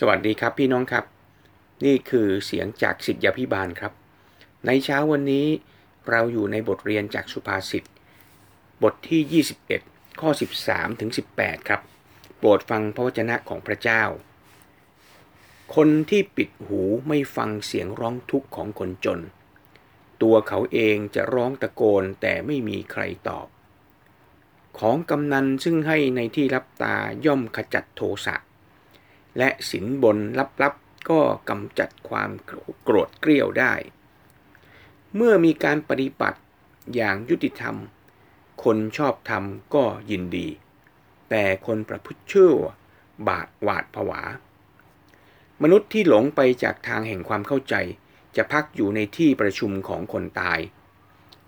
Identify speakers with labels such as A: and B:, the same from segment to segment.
A: สวัสดีครับพี่น้องครับ นี่คือเสียงจากสิทธยาพิบาลครับ ในเช้าวันนี้เราอยู่ในบทเรียนจากสุภาษิตบทที่ 21 ข้อ 13 ถึง 18 ครับ โปรดฟังพระวจนะของพระเจ้า คนที่ปิดหูไม่ฟังเสียงร้องทุกข์ของคนจน ตัวเขาเองจะร้องตะโกนแต่ไม่มีใครตอบ ของกำนันซึ่งให้ในที่รับตาย่อมขจัดโทสะ และสินบนลับๆ ก็กำจัดความโกรธเกรี้ยวได้ เมื่อมีการปฏิบัติอย่างยุติธรรม คนชอบธรรมก็ยินดี แต่คนประพฤติชั่วบาดหวาดผวา มนุษย์ที่หลงไปจากทางแห่งความเข้าใจ จะพักอยู่ในที่ประชุมของคนตาย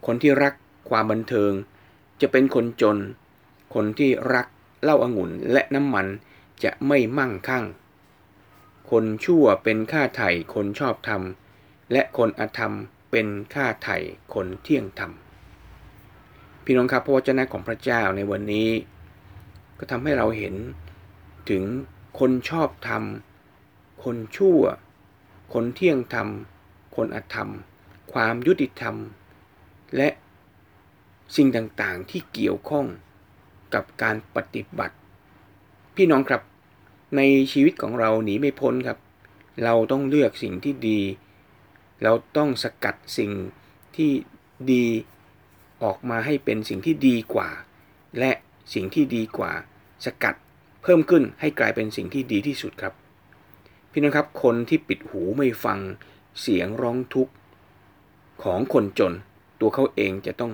A: คนที่รักความบันเทิง จะเป็นคนจน คนที่รักเหล้าอางุ่นและน้ำมัน จะไม่มั่งคั่ง คนชั่วเป็นข้าไถ่คนชอบธรรม และคนอธรรมเป็นข้าไถ่คนเที่ยงธรรม พี่น้องครับพระวจนะของพระเจ้าในวันนี้ ก็ทำให้เราเห็นถึงคนชอบธรรม คนชั่ว คนเที่ยงธรรม คนอธรรม ความยุติธรรม และสิ่งต่างๆที่เกี่ยวข้องกับการปฏิบัติ พี่น้องครับ ในชีวิตของเราหนีไม่พ้นครับ เราต้องเลือกสิ่งที่ดี เราต้องสกัดสิ่งที่ดีออกมาให้เป็นสิ่งที่ดีกว่า และสิ่งที่ดีกว่า สกัดเพิ่มขึ้นให้กลายเป็นสิ่งที่ดีที่สุดครับ พี่น้องครับ คนที่ปิดหูไม่ฟังเสียงร้องทุกข์ของคนจน ตัวเขาเองจะต้อง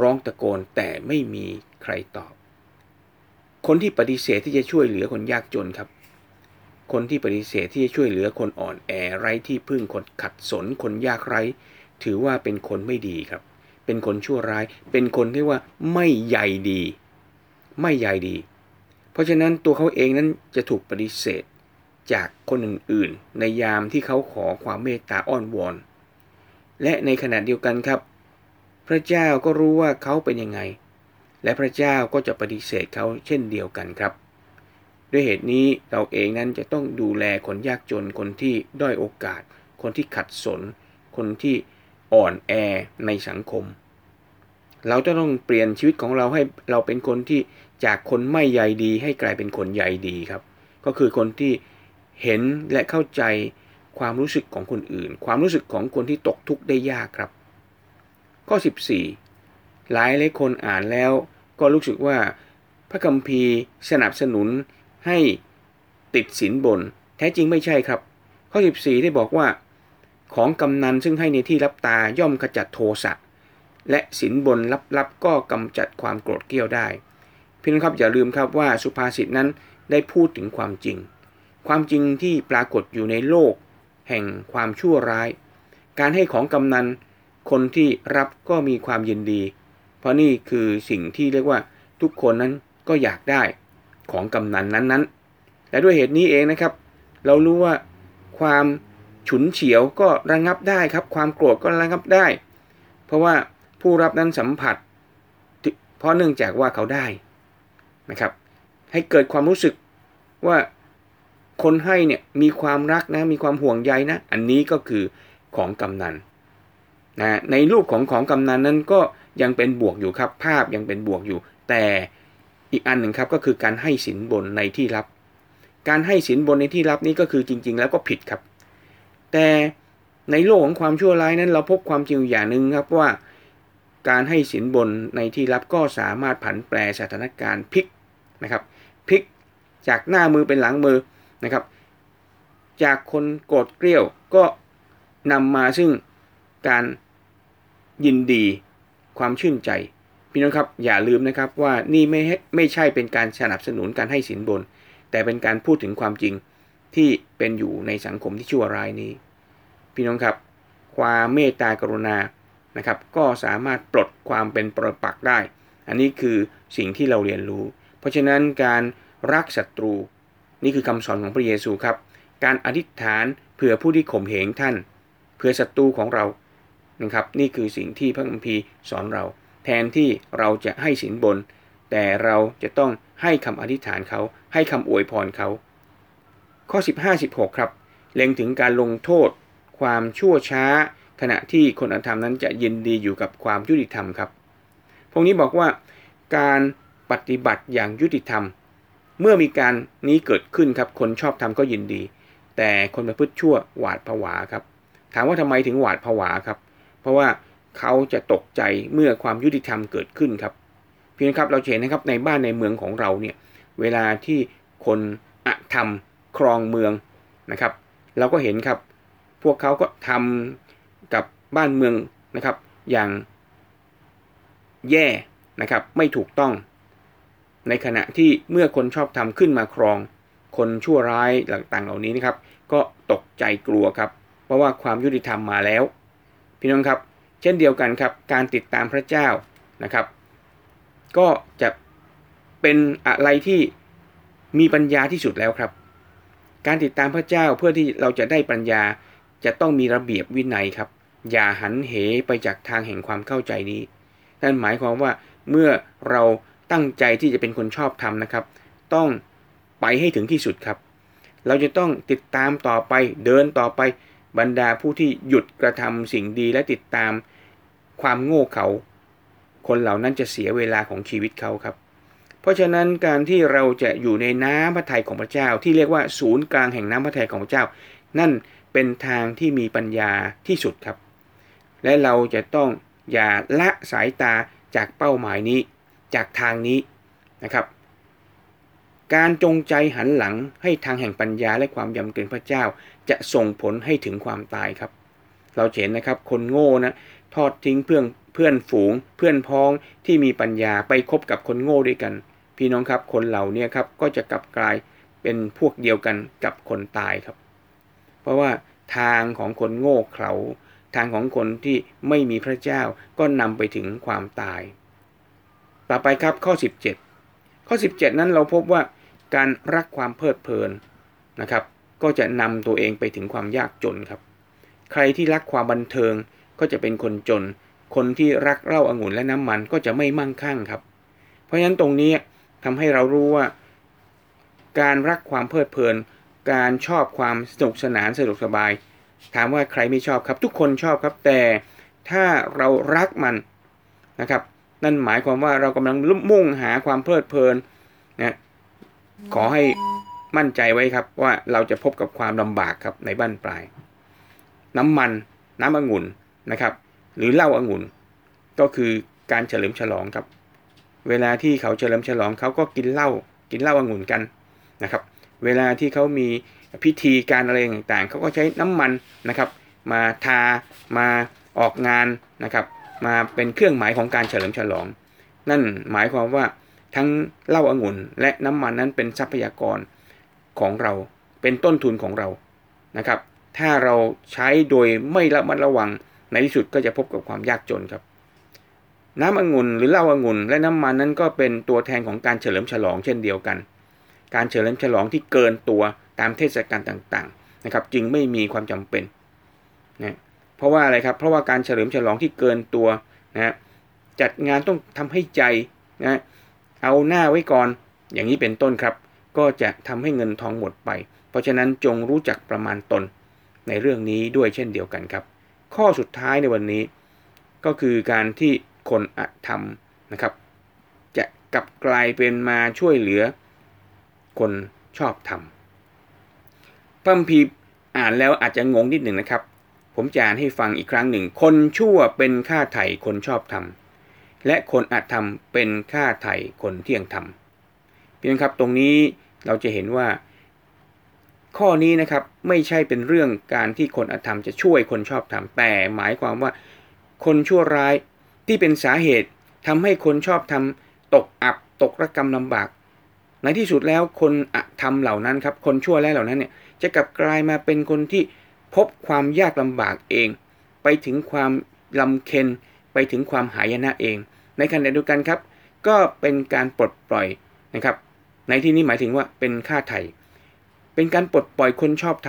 A: ร้องตะโกนแต่ไม่มีใครตอบ คนที่ปฏิเสธที่จะช่วยเหลือคนยากจนครับ คนที่ปฏิเสธที่จะช่วยเหลือคนอ่อนแอไร้ที่พึ่งคนขัดสนคนยากไร้ ถือว่าเป็นคนไม่ดีครับ เป็นคนชั่วร้าย เป็นคนที่ว่าไม่ใหญ่ดี ไม่ใหญ่ดี เพราะฉะนั้นตัวเขาเองนั้นจะถูกปฏิเสธจากคนอื่นๆ ในยามที่เขาขอความเมตตาอ้อนวอน และในขณะเดียวกันครับ พระเจ้าก็รู้ว่าเขาเป็นยังไง และพระเจ้าก็จะปฏิเสธเขาเช่นเดียวกันครับ ด้วยเหตุนี้เราเองนั้นจะต้องดูแลคนยากจนคนที่ด้อยโอกาส คนที่ขัดสน คนที่อ่อนแอในสังคม เราจะต้องเปลี่ยนชีวิตของเราให้เราเป็นคนที่จากคนไม่ใยดี ให้กลายเป็นคนใยดีครับ ก็คือคนที่เห็นและเข้าใจความรู้สึกของคนอื่น ความรู้สึกของคนที่ตกทุกข์ได้ยากครับ ข้อ 14 หลายหลายคนอ่านแล้ว ก็รู้สึกว่าพระคัมภีร์สนับสนุนให้ติดสินบน แท้จริงไม่ใช่ครับ ข้อ 14 ได้บอกว่า ของกำนันซึ่งให้ในที่รับตาย่อมขจัดโทสะและสินบนลับๆก็กำจัดความโกรธเกรี้ยวได้พี่น้องครับอย่าลืมครับว่าสุภาษิตนั้นได้พูดถึงความจริง ความจริงที่ปรากฏอยู่ในโลก แห่งความชั่วร้าย การให้ของกำนัน คนที่รับก็มีความยินดี เพราะนี่คือสิ่งที่เรียกว่าทุกคนนั้นก็อยากได้ของกำนันนั้นๆ และด้วยเหตุนี้เองนะครับ เรารู้ว่าความฉุนเฉียวก็ระงับได้ครับ ความโกรธก็ระงับได้ เพราะว่าผู้รับนั้นสัมผัส เพราะเนื่องจากว่าเขาได้นะครับ ให้เกิดความรู้สึกว่าคนให้เนี่ยมีความรักนะมีความห่วงใยนะ อันนี้ก็คือของกำนันนะในรูปของของกำนันนั้นก็ ยังเป็นบวกอยู่ครับ ภาพยังเป็นบวกอยู่ แต่อีกอันหนึ่งครับก็คือการให้สินบนในที่รับ การให้สินบนในที่รับนี้ก็คือจริง ๆ แล้วก็ผิดครับ แต่ในโลกของความชั่วร้ายนั้น เราพบความจริงอย่างหนึ่งครับว่า การให้สินบนในที่รับก็สามารถผันแปรสถานการณ์พลิกนะครับพลิกจากหน้ามือเป็นหลังมือนะครับ จากคนโกรธเกรี้ยวก็นำมาซึ่งการยินดี ความชื่นใจ พี่น้องครับอย่าลืมนะครับว่านี่ไม่ไม่ใช่เป็นการสนับสนุนการให้สินบน แต่เป็นการพูดถึงความจริงที่เป็นอยู่ในสังคมที่ชั่วร้ายนี้ พี่น้องครับ ความเมตตากรุณานะครับ ก็สามารถปลดความเป็นปรปักได้ อันนี้คือสิ่งที่เราเรียนรู้ เพราะฉะนั้นการรักศัตรู นี่คือคำสอนของพระเยซูครับ การอธิษฐานเผื่อผู้ที่ข่มเหงท่านเพื่อศัตรูของเรา นะครับ นี่คือสิ่งที่พระคัมภีร์สอนเรา แทนที่เราจะให้สินบน แต่เราจะต้องให้คำอธิษฐานเขา ให้คำอวยพรเขา ข้อ 15 16 ครับ เล็งถึงการลงโทษ ความชั่วช้า ขณะที่คนอธรรมนั้นจะยินดีอยู่กับความยุติธรรมครับ พวกนี้บอกว่าการปฏิบัติอย่างยุติธรรม เมื่อมีการนี้เกิดขึ้นครับ คนชอบทำก็ยินดี แต่คนประพฤติชั่วหวาดผวาครับ ถามว่าทำไมถึงหวาดผวาครับ เพราะว่าเขาจะตกใจเมื่อความยุติธรรมเกิดขึ้นครับ เพียงครับเราเห็นนะครับในบ้านในเมืองของเราเนี่ยเวลาที่คนอธรรมครองเมืองนะครับ เราก็เห็นครับ พวกเขาก็ทำกับบ้านเมืองนะครับ อย่างแย่นะครับไม่ถูกต้อง ในขณะที่เมื่อคนชอบทำขึ้นมาครอง คนชั่วร้ายต่างๆเหล่านี้นะครับ ก็ตกใจกลัวครับ เพราะว่าความยุติธรรมมาแล้ว พี่น้องครับ เช่นเดียวกันครับ การติดตามพระเจ้านะครับ ก็จะเป็นอะไรที่มีปัญญาที่สุดแล้วครับ การติดตามพระเจ้าเพื่อที่เราจะได้ปัญญาจะต้องมีระเบียบวินัยครับ อย่าหันเหไปจากทางแห่งความเข้าใจนี้นั่นหมายความว่าเมื่อเราตั้งใจที่จะเป็นคนชอบธรรมนะครับ ต้องไปให้ถึงที่สุดครับ เราจะต้องติดตามต่อไปเดินต่อไป บรรดาผู้ที่หยุดกระทำสิ่งดีและติดตามความโง่เขา คนเหล่านั้นจะเสียเวลาของชีวิตเขาครับ เพราะฉะนั้นการที่เราจะอยู่ในน้ำพระทัยของพระเจ้า ที่เรียกว่าศูนย์กลางแห่งน้ำพระทัยของพระเจ้า นั่นเป็นทางที่มีปัญญาที่สุดครับ และเราจะต้องอย่าละสายตาจากเป้าหมายนี้ จากทางนี้นะครับ การจงใจหันหลังให้ทางแห่งปัญญาและความยำเกรงพระเจ้า จะส่งผลให้ถึงความตายครับ เราเห็นนะครับคนโง่นะทอดทิ้งเพื่อนเพื่อนฝูง เพื่อนพ้องที่มีปัญญาไปคบกับคนโง่ด้วยกัน พี่น้องครับคนเหล่านี้ครับก็จะกลับกลายเป็นพวกเดียวกันกับคนตายครับ เพราะว่าทางของคนโง่เขลาทางของคนที่ไม่มีพระเจ้าก็นำไปถึงความตาย ต่อไปครับข้อ 17 ข้อ 17 นั้นเราพบว่า การรักความเพลิดเพลินนะครับ ก็จะนำตัวเองไปถึงความยากจนครับ ใครที่รักความบันเทิงก็จะเป็นคนจน คนที่รักเหล้าอางุ่นและน้ำมันก็จะไม่มั่งคั่งครับ เพราะฉะนั้นตรงนี้ทำให้เรารู้ว่า การรักความเพลิดเพลิน การชอบความสนุกสนานสะดวกสบาย ถามว่าใครไม่ชอบครับ ทุกคนชอบครับ แต่ถ้าเรารักมันนะครับ นั่นหมายความว่าเรากำลังมุ่งหาความเพลิดเพลินนะ ขอให้มั่นใจไว้ครับว่าเราจะพบกับความลำบากครับในบ้านปลาย น้ำมันน้ำองุ่นนะครับ หรือเหล้าองุ่น ก็คือการเฉลิมฉลองครับ เวลาที่เขาเฉลิมฉลองเขาก็กินเหล้ากินเหล้าองุ่นกันนะครับ เวลาที่เขามีพิธีการอะไรต่างๆเขาก็ใช้น้ำมันนะครับ มาทามาออกงานนะครับ มาเป็นเครื่องหมายของการเฉลิมฉลอง นั่นหมายความว่า ทั้งเหล้าอางุ่นและน้ำมันนั้นเป็นทรัพยากรของเรา เป็นต้นทุนของเรานะครับ ถ้าเราใช้โดยไม่ระมัดระวังในที่สุดก็จะพบกับความยากจนครับ น้ำองุ่นหรือเหล้าองุ่นและน้ำมันนั้นก็เป็นตัวแทนของการเฉลิมฉลองเช่นเดียวกัน การเฉลิมฉลองที่เกินตัวตามเทศกาลต่างๆนะครับ จึงไม่มีความจำเป็นนะเพราะว่าอะไรครับเพราะว่าการเฉลิมฉลองที่เกินตัวนะจัดงานต้องทำให้ใจนะ เอาหน้าไว้ก่อน อย่างนี้เป็นต้นครับ ก็จะทำให้เงินทองหมดไป เพราะฉะนั้นจงรู้จักประมาณตน ในเรื่องนี้ด้วยเช่นเดียวกันครับ ข้อสุดท้ายในวันนี้ ก็คือการที่คนอธรรมนะครับ จะกลับกลายเป็นมาช่วยเหลือ คนชอบธรรมพระพีอ่านแล้วอาจจะงงนิดหนึ่งนะครับ ผมจะอ่านให้ฟังอีกครั้งหนึ่ง คนชั่วเป็นค่าไถ่คนชอบธรรม และคนอาธรรมเป็นค่าไถ่คนเที่ยงธรรมเพียงครับตรงนี้เราจะเห็นว่า ข้อนี้นะครับไม่ใช่เป็นเรื่องการที่คนอาธรรมจะช่วยคนชอบธรรมแต่หมายความว่า คนชั่วร้ายที่เป็นสาเหตุทำให้คนชอบธรรมตกอับตกระกรรมลำบาก ในที่สุดแล้วคนอธรรมเหล่านั้นครับ คนชั่วแล้วเหล่านั้นเนี่ยจะกลับกลายมาเป็นคนที่พบความยากลำบากเอง ไปถึงความลำเค็นไปถึงความหายนะเอง ในขณะเดียวกันครับ ก็เป็นการปลดปล่อยนะครับ ในที่นี้หมายถึงว่าเป็นค่าไถ่เป็นการปลดปล่อยคนชอบท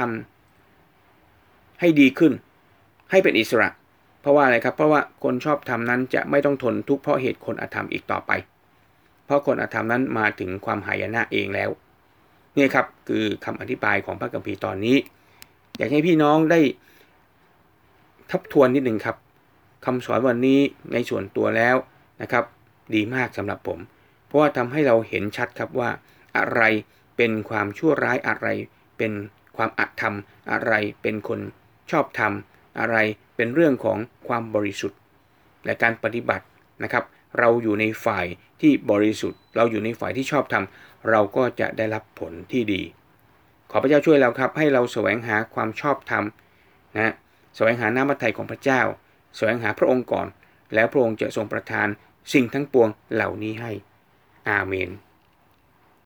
A: ำให้ดีขึ้น ให้เป็นอิสระ เพราะว่าอะไรครับ เพราะว่าคนชอบทำนั้นจะไม่ต้องทนทุกข์เพราะเหตุคนอธรรมอีกต่อไป เพราะคนอธรรมนั้นมาถึงความหายนะเองแล้วนี่ครับคือคำอธิบายของพระคัมภีตอนนี้ อยากให้พี่น้องได้ทบทวนนิดหนึ่งครับคำสอนวันนี้ในส่วนตัวแล้ว นะครับ ดีมากสำหรับผม เพราะว่าทำให้เราเห็นชัดครับว่า อะไรเป็นความชั่วร้ายอะไร เป็นความอธรรม อะไรเป็นคนชอบธรรมอะไรเป็นเรื่องของความบริสุทธิ์ และการปฏิบัตินะครับ เราอยู่ในฝ่ายที่บริสุทธิ์ เราอยู่ในฝ่ายที่ชอบธรรมเราก็จะได้รับผลที่ดี ขอพระเจ้าช่วยเราครับ ให้เราแสวงหาความชอบธรรมนะแสวงหาน้ำพระทัยของพระเจ้า แสวงหาพระองค์ก่อน แล้วพระองค์จะทรงประทาน สิ่งทั้งปวงเหล่านี้ให้ อาเมน